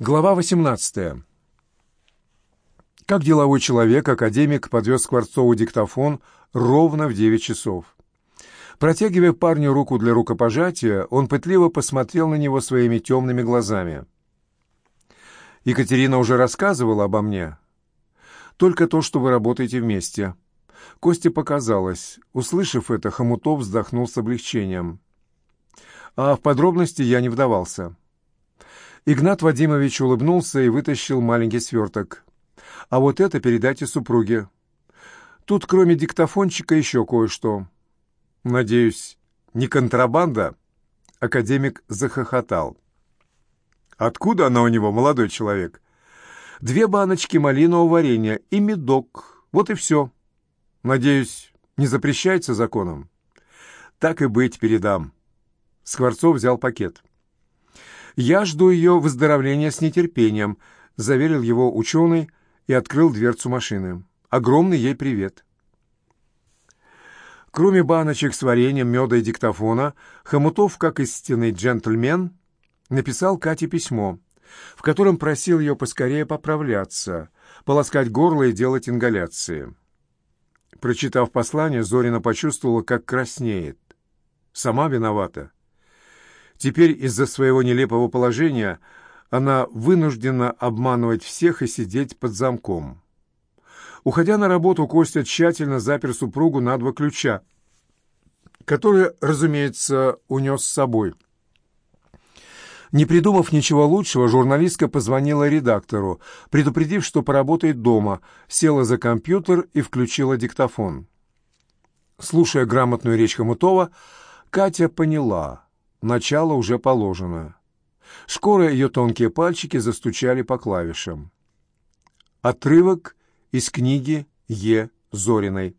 Глава 18. Как деловой человек, академик подвез Скворцову диктофон ровно в 9 часов. Протягивая парню руку для рукопожатия, он пытливо посмотрел на него своими темными глазами. «Екатерина уже рассказывала обо мне. Только то, что вы работаете вместе». Косте показалось. Услышав это, Хомутов вздохнул с облегчением. А в подробности я не вдавался. Игнат Вадимович улыбнулся и вытащил маленький сверток. «А вот это передайте супруге. Тут кроме диктофончика еще кое-что». «Надеюсь, не контрабанда?» Академик захохотал. «Откуда она у него, молодой человек?» «Две баночки малинового варенья и медок. Вот и все. Надеюсь, не запрещается законом?» «Так и быть, передам». Скворцов взял пакет. «Я жду ее выздоровления с нетерпением», — заверил его ученый и открыл дверцу машины. «Огромный ей привет». Кроме баночек с вареньем, меда и диктофона, Хомутов, как истинный джентльмен, написал Кате письмо, в котором просил ее поскорее поправляться, полоскать горло и делать ингаляции. Прочитав послание, Зорина почувствовала, как краснеет. Сама виновата. Теперь из-за своего нелепого положения она вынуждена обманывать всех и сидеть под замком. Уходя на работу, Костя тщательно запер супругу на два ключа, которые, разумеется, унес с собой. Не придумав ничего лучшего, журналистка позвонила редактору, предупредив, что поработает дома, села за компьютер и включила диктофон. Слушая грамотную речь Хомутова, Катя поняла — Начало уже положено. Скоро ее тонкие пальчики застучали по клавишам. Отрывок из книги Е. Зориной.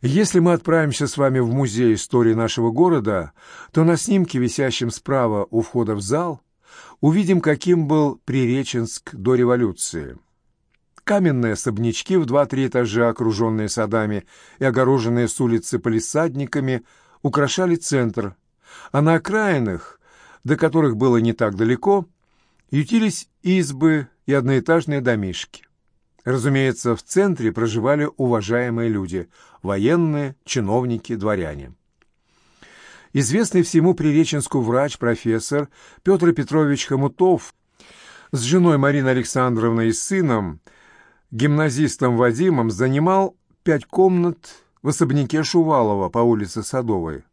Если мы отправимся с вами в музей истории нашего города, то на снимке, висящем справа у входа в зал, увидим, каким был Приреченск до революции. Каменные особнячки в два-три этажа, окруженные садами и огороженные с улицы полисадниками – украшали центр, а на окраинах, до которых было не так далеко, ютились избы и одноэтажные домишки. Разумеется, в центре проживали уважаемые люди – военные, чиновники, дворяне. Известный всему Приреченску врач, профессор Петр Петрович Хомутов с женой Мариной Александровной и сыном, гимназистом Вадимом, занимал пять комнат в особняке Шувалова по улице Садовой.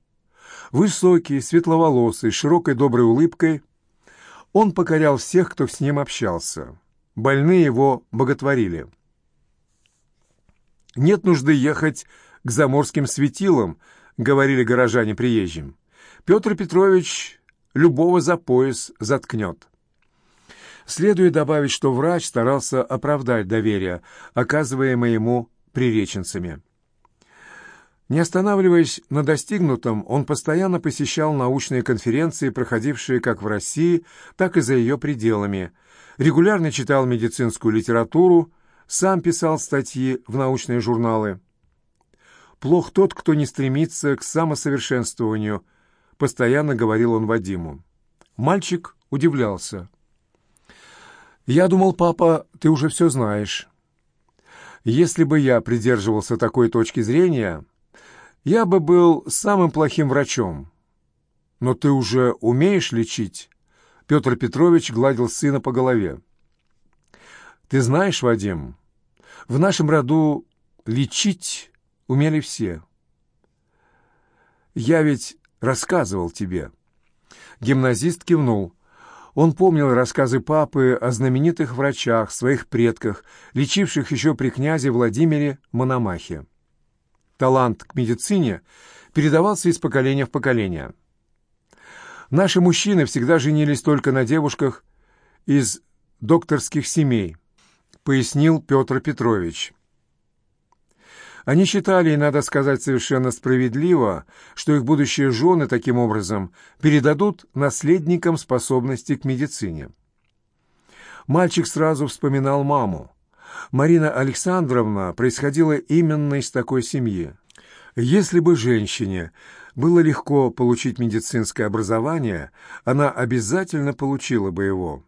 Высокий, светловолосый, с широкой доброй улыбкой, он покорял всех, кто с ним общался. Больные его боготворили. «Нет нужды ехать к заморским светилам», — говорили горожане приезжим. «Петр Петрович любого за пояс заткнет». Следует добавить, что врач старался оправдать доверие, оказываемое ему приреченцами. Не останавливаясь на достигнутом, он постоянно посещал научные конференции, проходившие как в России, так и за ее пределами, регулярно читал медицинскую литературу, сам писал статьи в научные журналы. «Плох тот, кто не стремится к самосовершенствованию», — постоянно говорил он Вадиму. Мальчик удивлялся. «Я думал, папа, ты уже все знаешь. Если бы я придерживался такой точки зрения...» Я бы был самым плохим врачом. Но ты уже умеешь лечить?» Петр Петрович гладил сына по голове. «Ты знаешь, Вадим, в нашем роду лечить умели все. Я ведь рассказывал тебе». Гимназист кивнул. Он помнил рассказы папы о знаменитых врачах, своих предках, лечивших еще при князе Владимире Мономахе талант к медицине передавался из поколения в поколение. Наши мужчины всегда женились только на девушках из докторских семей, пояснил Петр Петрович. Они считали, и надо сказать совершенно справедливо, что их будущие жены таким образом передадут наследникам способности к медицине. Мальчик сразу вспоминал маму. Марина Александровна происходила именно из такой семьи. Если бы женщине было легко получить медицинское образование, она обязательно получила бы его.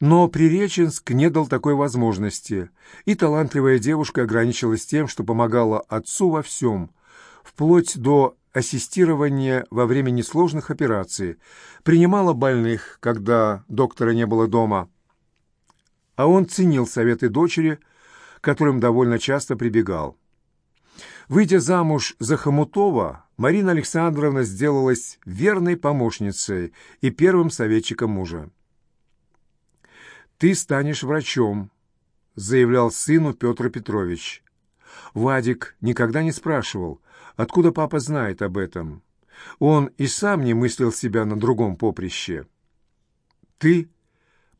Но Приреченск не дал такой возможности, и талантливая девушка ограничилась тем, что помогала отцу во всем, вплоть до ассистирования во время несложных операций, принимала больных, когда доктора не было дома. А он ценил советы дочери, которым довольно часто прибегал. Выйдя замуж за Хомутова, Марина Александровна сделалась верной помощницей и первым советчиком мужа. «Ты станешь врачом», — заявлял сыну Петр Петрович. Вадик никогда не спрашивал, откуда папа знает об этом. Он и сам не мыслил себя на другом поприще. «Ты —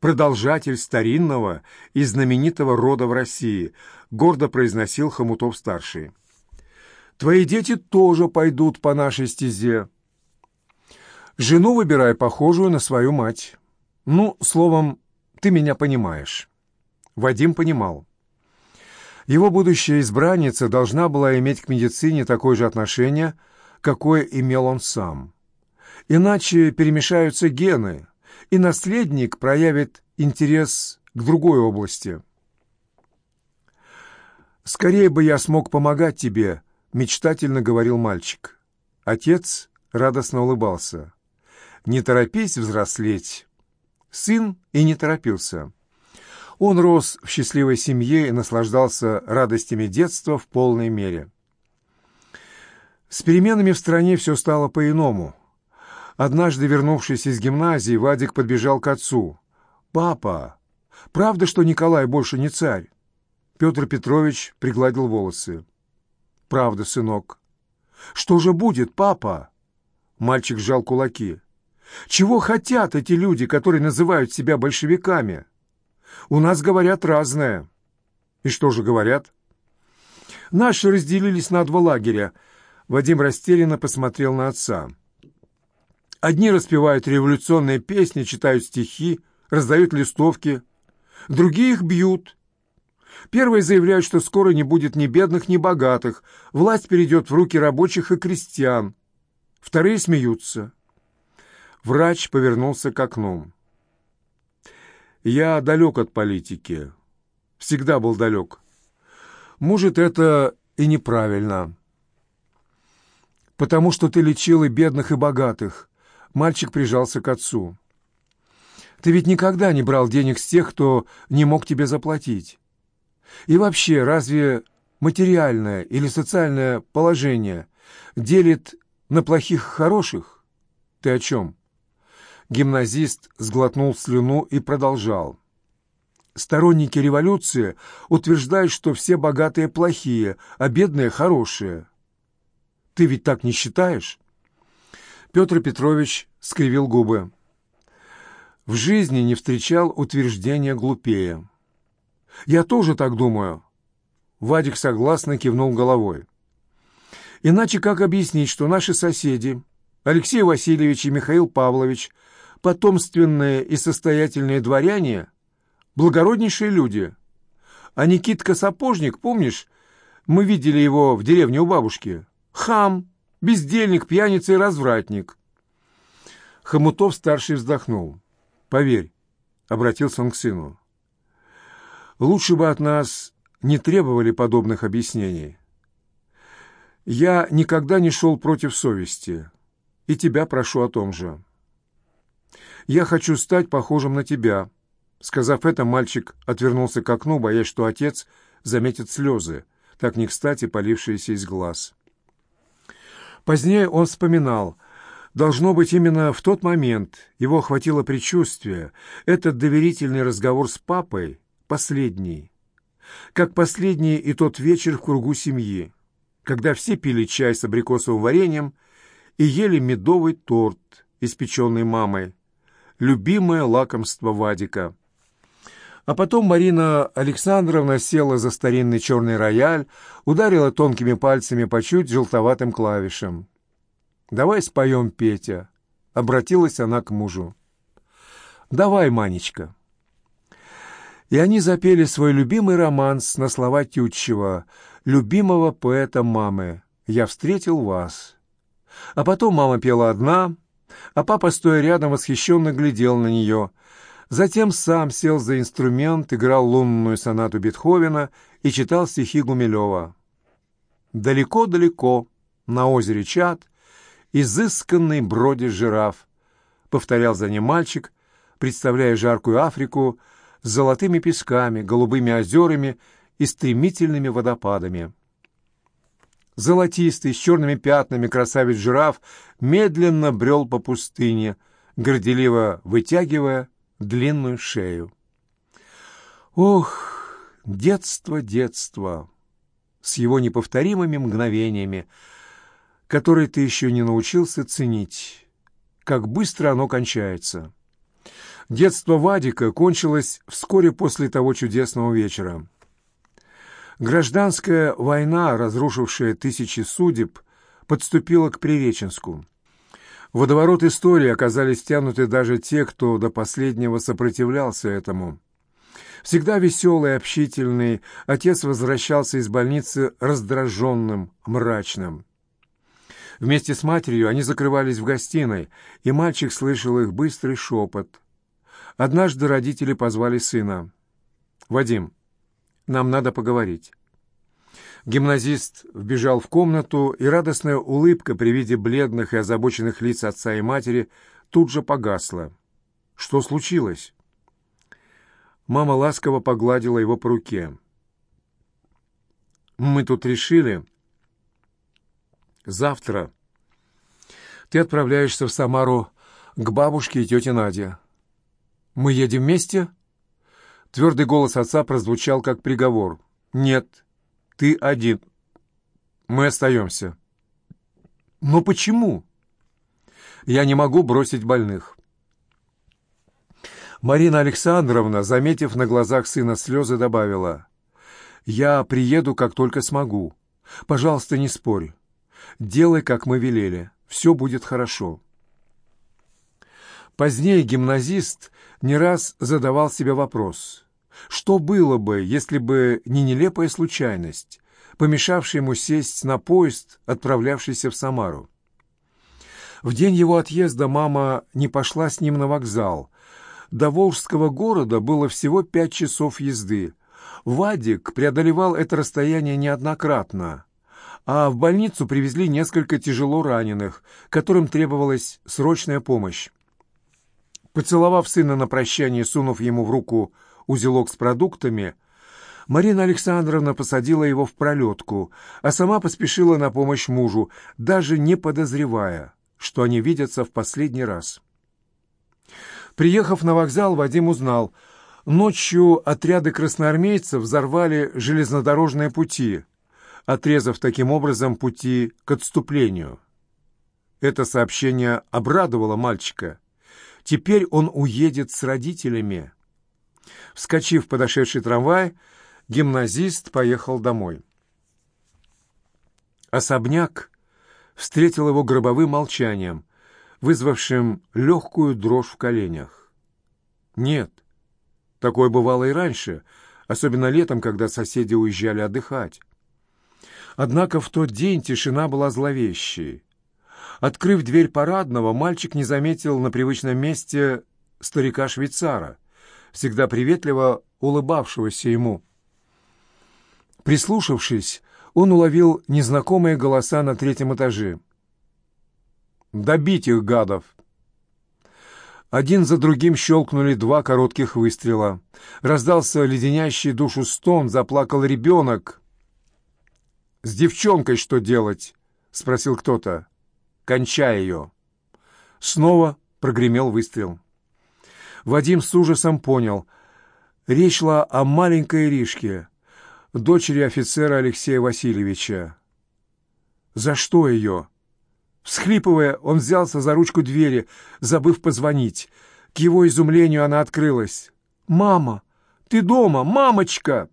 продолжатель старинного и знаменитого рода в России», — гордо произносил Хомутов-старший. «Твои дети тоже пойдут по нашей стезе. Жену выбирай похожую на свою мать. Ну, словом, ты меня понимаешь». Вадим понимал. Его будущая избранница должна была иметь к медицине такое же отношение, какое имел он сам. Иначе перемешаются гены, и наследник проявит интерес к другой области. «Скорее бы я смог помогать тебе», — мечтательно говорил мальчик. Отец радостно улыбался. «Не торопись взрослеть». Сын и не торопился. Он рос в счастливой семье и наслаждался радостями детства в полной мере. С переменами в стране все стало по-иному. Однажды, вернувшись из гимназии, Вадик подбежал к отцу. «Папа, правда, что Николай больше не царь?» Петр Петрович пригладил волосы. «Правда, сынок». «Что же будет, папа?» Мальчик сжал кулаки. «Чего хотят эти люди, которые называют себя большевиками?» У нас говорят разное. И что же говорят? Наши разделились на два лагеря. Вадим растерянно посмотрел на отца. Одни распевают революционные песни, читают стихи, раздают листовки. Другие их бьют. Первые заявляют, что скоро не будет ни бедных, ни богатых. Власть перейдет в руки рабочих и крестьян. Вторые смеются. Врач повернулся к окну. Я далек от политики. Всегда был далек. Может, это и неправильно. Потому что ты лечил и бедных, и богатых. Мальчик прижался к отцу. Ты ведь никогда не брал денег с тех, кто не мог тебе заплатить. И вообще, разве материальное или социальное положение делит на плохих и хороших? Ты о чем? Гимназист сглотнул слюну и продолжал. Сторонники революции утверждают, что все богатые плохие, а бедные хорошие. Ты ведь так не считаешь? Петр Петрович скривил губы. В жизни не встречал утверждения глупее. Я тоже так думаю. Вадик согласно кивнул головой. Иначе как объяснить, что наши соседи, Алексей Васильевич и Михаил Павлович, потомственные и состоятельные дворяне — благороднейшие люди. А Никитка Сапожник, помнишь, мы видели его в деревне у бабушки? Хам, бездельник, пьяница и развратник. Хомутов-старший вздохнул. «Поверь», — обратился он к сыну, — «лучше бы от нас не требовали подобных объяснений. Я никогда не шел против совести, и тебя прошу о том же». «Я хочу стать похожим на тебя». Сказав это, мальчик отвернулся к окну, боясь, что отец заметит слезы, так не кстати полившиеся из глаз. Позднее он вспоминал, должно быть, именно в тот момент его охватило предчувствие, этот доверительный разговор с папой, последний, как последний и тот вечер в кругу семьи, когда все пили чай с абрикосовым вареньем и ели медовый торт, испеченный мамой, любимое лакомство Вадика. А потом Марина Александровна села за старинный черный рояль, ударила тонкими пальцами по чуть желтоватым клавишам. «Давай споем, Петя», — обратилась она к мужу. «Давай, Манечка». И они запели свой любимый романс на слова Тютчева, любимого поэта мамы «Я встретил вас». А потом мама пела одна, а папа, стоя рядом, восхищенно глядел на нее. Затем сам сел за инструмент, играл лунную сонату Бетховена и читал стихи Гумилева. «Далеко-далеко, на озере Чад, изысканный бродит жираф», — повторял за ним мальчик, представляя жаркую Африку с золотыми песками, голубыми озерами и стремительными водопадами. Золотистый, с черными пятнами красавец-жираф медленно брел по пустыне, горделиво вытягивая длинную шею. Ох, детство, детство! С его неповторимыми мгновениями, которые ты еще не научился ценить. Как быстро оно кончается. Детство Вадика кончилось вскоре после того чудесного вечера. Гражданская война, разрушившая тысячи судеб, подступила к Приреченску. Водоворот истории оказались тянуты даже те, кто до последнего сопротивлялся этому. Всегда веселый, общительный, отец возвращался из больницы раздраженным, мрачным. Вместе с матерью они закрывались в гостиной, и мальчик слышал их быстрый шепот. Однажды родители позвали сына. «Вадим, нам надо поговорить». Гимназист вбежал в комнату, и радостная улыбка при виде бледных и озабоченных лиц отца и матери тут же погасла. Что случилось? Мама ласково погладила его по руке. «Мы тут решили. Завтра ты отправляешься в Самару к бабушке и тете Наде. Мы едем вместе?» Твердый голос отца прозвучал как приговор. «Нет, ты один. Мы остаемся». «Но почему?» «Я не могу бросить больных». Марина Александровна, заметив на глазах сына слезы, добавила, «Я приеду, как только смогу. Пожалуйста, не спорь. Делай, как мы велели. Все будет хорошо». Позднее гимназист не раз задавал себе вопрос, что было бы, если бы не нелепая случайность, помешавшая ему сесть на поезд, отправлявшийся в Самару? В день его отъезда мама не пошла с ним на вокзал. До Волжского города было всего пять часов езды. Вадик преодолевал это расстояние неоднократно, а в больницу привезли несколько тяжело раненых, которым требовалась срочная помощь. Поцеловав сына на прощание, сунув ему в руку узелок с продуктами, Марина Александровна посадила его в пролетку, а сама поспешила на помощь мужу, даже не подозревая, что они видятся в последний раз. Приехав на вокзал, Вадим узнал, ночью отряды красноармейцев взорвали железнодорожные пути, отрезав таким образом пути к отступлению. Это сообщение обрадовало мальчика. Теперь он уедет с родителями. Вскочив в подошедший трамвай, гимназист поехал домой. Особняк встретил его гробовым молчанием, вызвавшим легкую дрожь в коленях. Нет, такое бывало и раньше, особенно летом, когда соседи уезжали отдыхать. Однако в тот день тишина была зловещей. Открыв дверь парадного, мальчик не заметил на привычном месте старика-швейцара, всегда приветливо улыбавшегося ему. Прислушавшись, он уловил незнакомые голоса на третьем этаже. «Добить их, гадов!» Один за другим щелкнули два коротких выстрела. Раздался леденящий душу стон, заплакал ребенок. «С девчонкой что делать?» — спросил кто-то кончай ее!» Снова прогремел выстрел. Вадим с ужасом понял. Речь шла о маленькой Иришке, дочери офицера Алексея Васильевича. «За что ее?» Всхлипывая, он взялся за ручку двери, забыв позвонить. К его изумлению она открылась. «Мама! Ты дома! Мамочка!»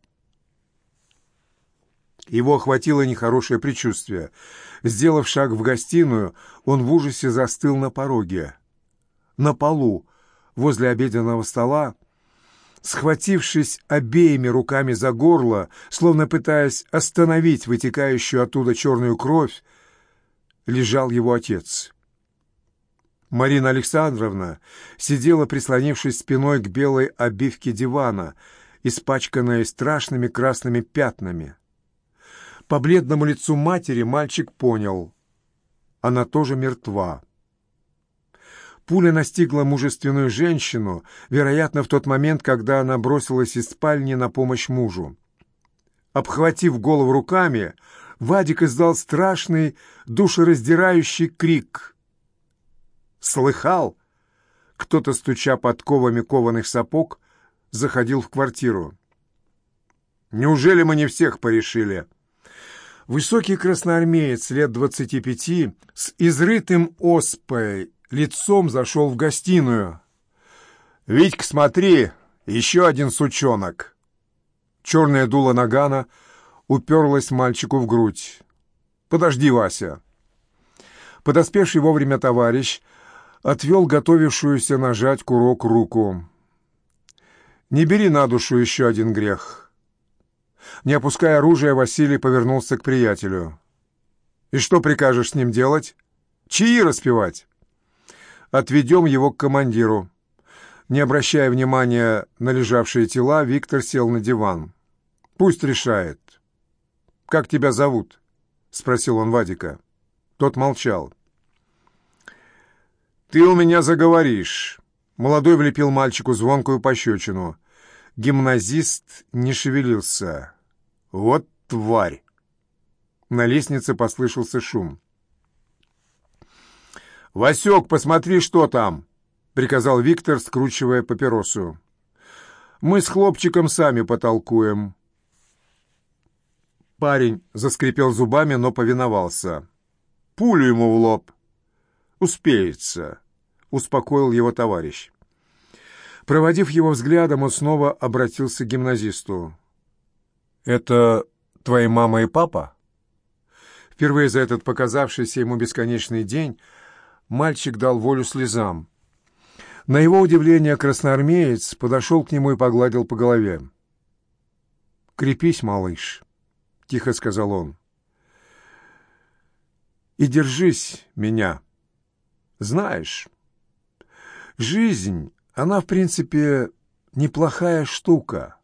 Его охватило нехорошее предчувствие. Сделав шаг в гостиную, он в ужасе застыл на пороге. На полу, возле обеденного стола, схватившись обеими руками за горло, словно пытаясь остановить вытекающую оттуда черную кровь, лежал его отец. Марина Александровна сидела, прислонившись спиной к белой обивке дивана, испачканной страшными красными пятнами. По бледному лицу матери мальчик понял — она тоже мертва. Пуля настигла мужественную женщину, вероятно, в тот момент, когда она бросилась из спальни на помощь мужу. Обхватив голову руками, Вадик издал страшный, душераздирающий крик. «Слыхал?» Кто-то, стуча подковами кованых сапог, заходил в квартиру. «Неужели мы не всех порешили?» Высокий красноармеец лет двадцати пяти с изрытым оспой лицом зашел в гостиную. «Витька, смотри, еще один сучонок!» Черное дуло нагана уперлось мальчику в грудь. «Подожди, Вася!» Подоспевший вовремя товарищ отвел готовившуюся нажать курок руку. «Не бери на душу еще один грех». Не опуская оружие, Василий повернулся к приятелю. «И что прикажешь с ним делать? Чаи распевать?» «Отведем его к командиру». Не обращая внимания на лежавшие тела, Виктор сел на диван. «Пусть решает». «Как тебя зовут?» — спросил он Вадика. Тот молчал. «Ты у меня заговоришь!» Молодой влепил мальчику звонкую пощечину. Гимназист не шевелился. «Вот тварь!» На лестнице послышался шум. «Васек, посмотри, что там!» — приказал Виктор, скручивая папиросу. «Мы с хлопчиком сами потолкуем». Парень заскрипел зубами, но повиновался. «Пулю ему в лоб!» «Успеется!» — успокоил его товарищ. Проводив его взглядом, он снова обратился к гимназисту. «Это твои мама и папа?» Впервые за этот показавшийся ему бесконечный день мальчик дал волю слезам. На его удивление красноармеец подошел к нему и погладил по голове. «Крепись, малыш», — тихо сказал он. «И держись меня. Знаешь, жизнь, она, в принципе, неплохая штука.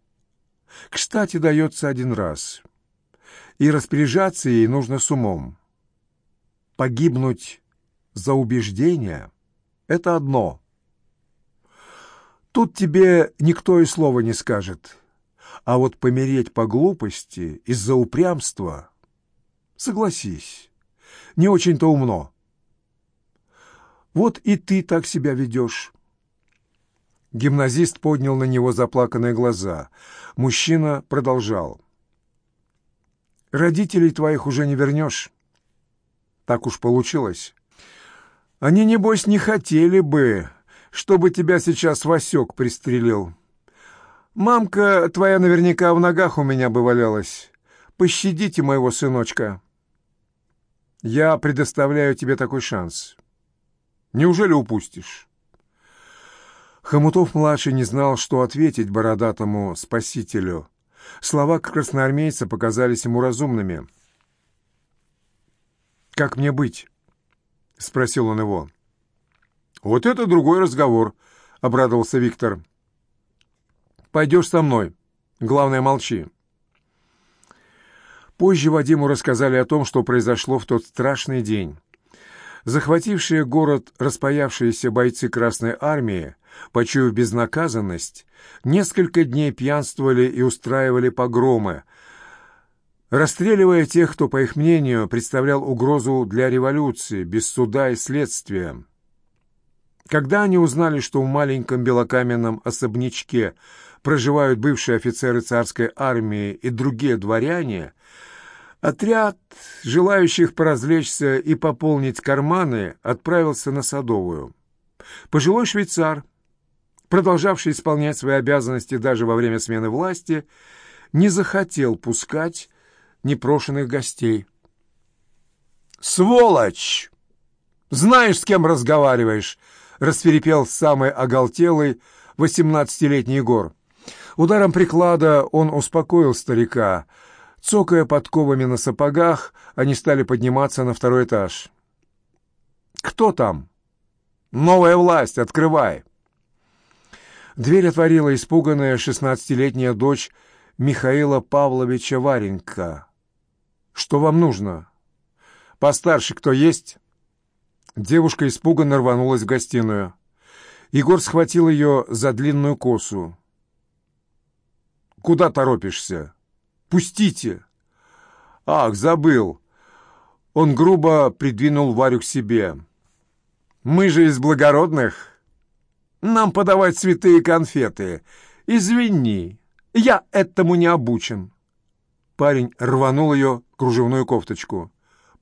Кстати, дается один раз, и распоряжаться ей нужно с умом. Погибнуть за убеждение — это одно. Тут тебе никто и слова не скажет. А вот помереть по глупости из-за упрямства, согласись, не очень-то умно. Вот и ты так себя ведешь. Гимназист поднял на него заплаканные глаза. Мужчина продолжал. «Родителей твоих уже не вернешь. Так уж получилось. Они, небось, не хотели бы, чтобы тебя сейчас Васек пристрелил. Мамка твоя наверняка в ногах у меня бы валялась. Пощадите моего сыночка. Я предоставляю тебе такой шанс. Неужели упустишь?» Хомутов-младший не знал, что ответить бородатому спасителю. Слова красноармейца показались ему разумными. «Как мне быть?» — спросил он его. «Вот это другой разговор», — обрадовался Виктор. «Пойдешь со мной. Главное, молчи». Позже Вадиму рассказали о том, что произошло в тот страшный день. Захватившие город распаявшиеся бойцы Красной Армии, почуяв безнаказанность, несколько дней пьянствовали и устраивали погромы, расстреливая тех, кто, по их мнению, представлял угрозу для революции, без суда и следствия. Когда они узнали, что в маленьком белокаменном особнячке проживают бывшие офицеры царской армии и другие дворяне, Отряд, желающих поразвлечься и пополнить карманы, отправился на Садовую. Пожилой швейцар, продолжавший исполнять свои обязанности даже во время смены власти, не захотел пускать непрошенных гостей. «Сволочь! Знаешь, с кем разговариваешь?» — расферепел самый оголтелый восемнадцатилетний Егор. Ударом приклада он успокоил старика — Цокая подковами на сапогах, они стали подниматься на второй этаж. «Кто там?» «Новая власть, открывай!» Дверь отворила испуганная шестнадцатилетняя дочь Михаила Павловича Варенька. «Что вам нужно?» «Постарше кто есть?» Девушка испуганно рванулась в гостиную. Егор схватил ее за длинную косу. «Куда торопишься?» «Пустите!» «Ах, забыл!» Он грубо придвинул Варю к себе. «Мы же из благородных. Нам подавать святые конфеты. Извини, я этому не обучен». Парень рванул ее кружевную кофточку.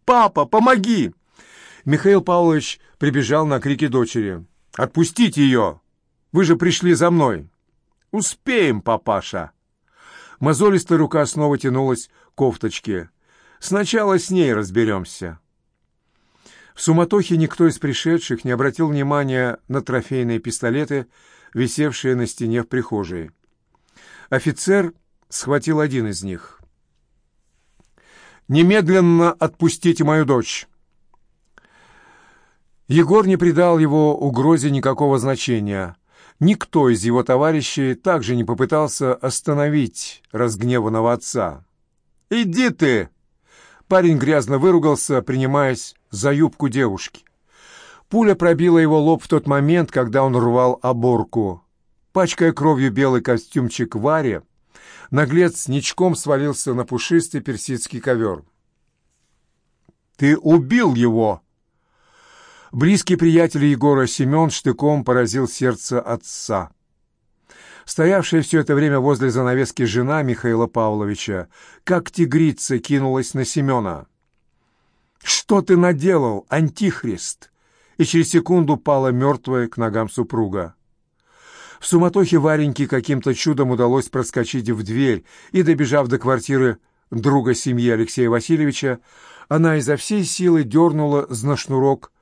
«Папа, помоги!» Михаил Павлович прибежал на крики дочери. «Отпустите ее! Вы же пришли за мной!» «Успеем, папаша!» Мозолистая рука снова тянулась к кофточке. «Сначала с ней разберемся». В суматохе никто из пришедших не обратил внимания на трофейные пистолеты, висевшие на стене в прихожей. Офицер схватил один из них. «Немедленно отпустите мою дочь!» Егор не придал его угрозе никакого значения. Никто из его товарищей также не попытался остановить разгневанного отца. «Иди ты!» Парень грязно выругался, принимаясь за юбку девушки. Пуля пробила его лоб в тот момент, когда он рвал оборку. Пачкая кровью белый костюмчик Варе, наглец ничком свалился на пушистый персидский ковер. «Ты убил его!» Близкий приятель Егора Семен штыком поразил сердце отца. Стоявшая все это время возле занавески жена Михаила Павловича, как тигрица кинулась на Семена. «Что ты наделал, антихрист?» И через секунду пала мертвая к ногам супруга. В суматохе Вареньке каким-то чудом удалось проскочить в дверь, и, добежав до квартиры друга семьи Алексея Васильевича, она изо всей силы дернула за шнурок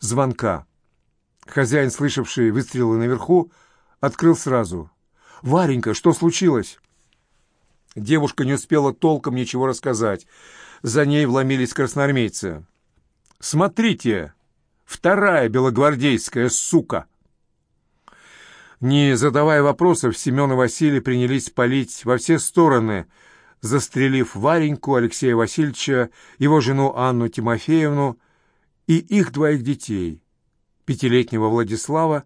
звонка. Хозяин, слышавший выстрелы наверху, открыл сразу. «Варенька, что случилось?» Девушка не успела толком ничего рассказать. За ней вломились красноармейцы. «Смотрите! Вторая белогвардейская сука!» Не задавая вопросов, Семен и Василий принялись палить во все стороны, застрелив Вареньку, Алексея Васильевича, его жену Анну Тимофеевну и их двоих детей, пятилетнего Владислава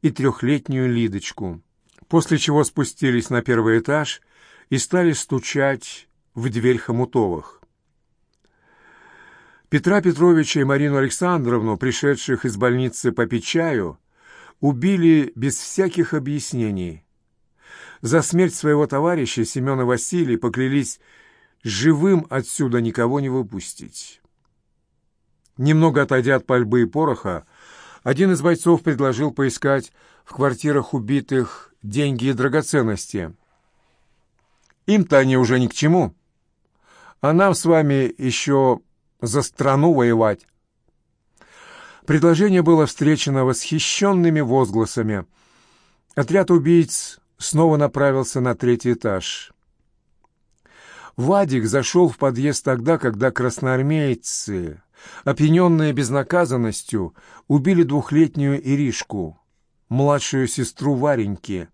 и трехлетнюю Лидочку, после чего спустились на первый этаж и стали стучать в дверь Хомутовых. Петра Петровича и Марину Александровну, пришедших из больницы попить чаю, убили без всяких объяснений. За смерть своего товарища Семена Василий поклялись живым отсюда никого не выпустить. Немного отойдя от пальбы и пороха, один из бойцов предложил поискать в квартирах убитых деньги и драгоценности. Им-то они уже ни к чему. А нам с вами еще за страну воевать. Предложение было встречено восхищенными возгласами. Отряд убийц снова направился на третий этаж. Вадик зашел в подъезд тогда, когда красноармейцы опьяненные безнаказанностью, убили двухлетнюю Иришку, младшую сестру Вареньки,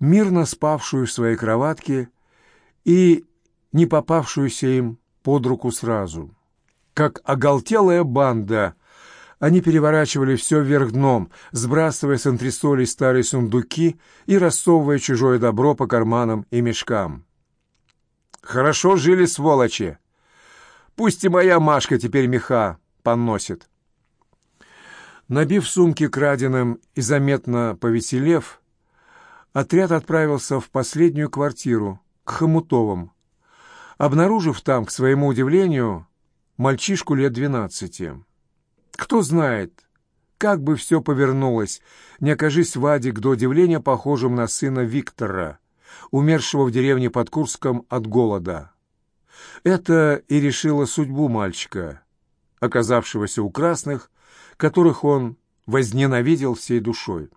мирно спавшую в своей кроватке и не попавшуюся им под руку сразу. Как оголтелая банда, они переворачивали все вверх дном, сбрасывая с антресолей старые сундуки и рассовывая чужое добро по карманам и мешкам. «Хорошо жили, сволочи!» Пусть и моя Машка теперь меха поносит. Набив сумки краденым и заметно повеселев, отряд отправился в последнюю квартиру, к Хомутовым, обнаружив там, к своему удивлению, мальчишку лет двенадцати. Кто знает, как бы все повернулось, не окажись Вадик до удивления похожим на сына Виктора, умершего в деревне под Курском от голода. Это и решило судьбу мальчика, оказавшегося у красных, которых он возненавидел всей душой.